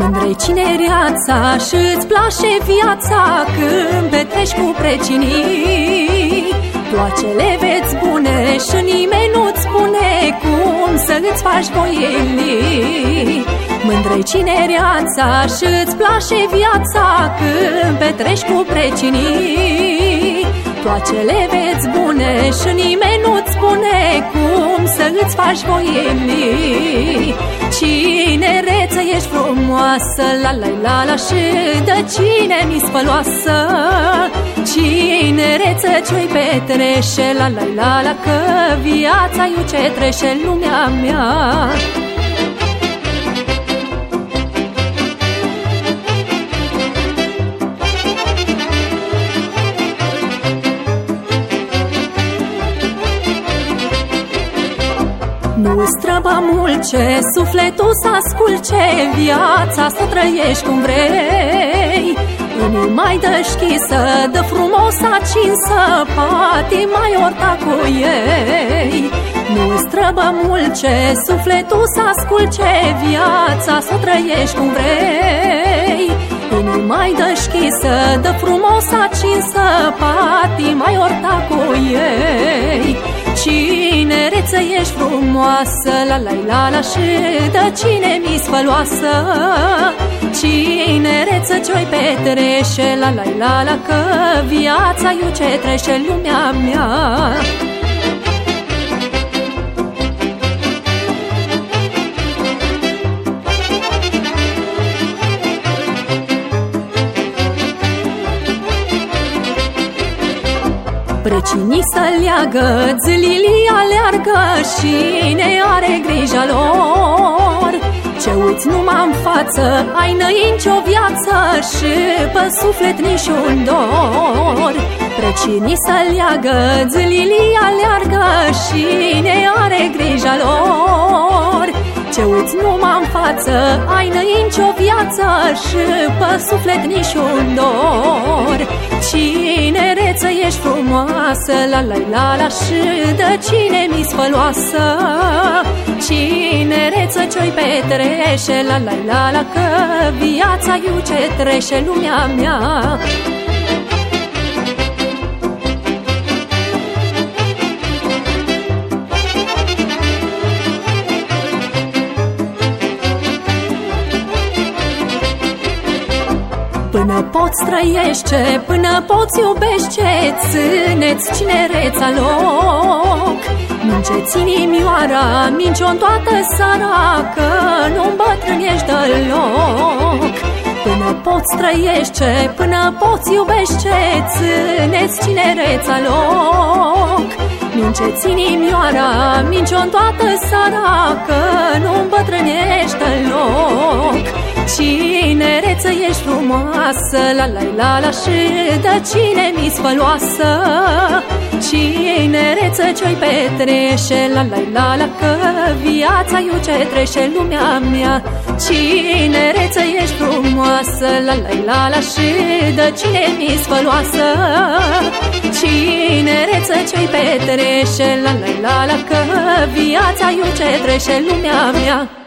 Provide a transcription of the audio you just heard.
Mândrei cinereața și-ți place viața Când petreci cu precinii. Toacele veți bune și nimeni nu-ți spune Cum să-ți faci voielii. Mândrei cinereața și-ți place viața Când petreci cu precinii. Toacele veți bune și nimeni nu-ți spune Cum să-ți faci voielii Cinereță ești frumoasă, la la la la Și de cine mi spăloasă Cinereță ce-i petrește, la la la la Că viața eu ce trece lumea mea Nu străbă mult ce sufletul să asculce Viața să trăiești cum vrei. Mai deschisă, de frumos acinsă mai orta cu ei. Nu străbă mult ce sufletul să asculce Viața să trăiești cum vrei. Mai deschisă, de frumos acinsă mai orta cu ei Cinereță ești frumoasă, la la la la Și de cine mi spăloasă. Cinereță ce-oi petrește, la la la la Că viața eu ce trece lumea mea Precinii să leagă, zilii aleargă și ne are grija lor. Ce uiți numai în față, ai năinci o viață și pe suflet niciun dor. Precinii să leagă, zilii aleargă și ne are grija lor Ce uiți numai în față, ai năinci o viață și pe suflet niciun dor. Cinereță ești frumoasă, la la la la Și de cine mi spăloasă Cinereță ce-oi petrește, la la la la Că viața eu ce trece lumea mea Până poți trăiește, până poți iubește Țineți cinereța loc. Minceți inimioara, minci-o toată seara Că nu îmbătrânești deloc. Până poți trăiește, până poți iubește Țineți cinereța loc Minceți inimioara, minci-o toată seara Că nu îmbătrânești deloc Cinereță ești frumoasă, la la la la Și de cine mi spăloasă Cinereță ce-oi petrește, la la la la Că viața eu ce trece lumea mea. Cinereță ești frumoasă, la la la la Și de cine mi spăloasă Cinereță ce-i petrește, la la la la Că viața eu ce trece lumea mea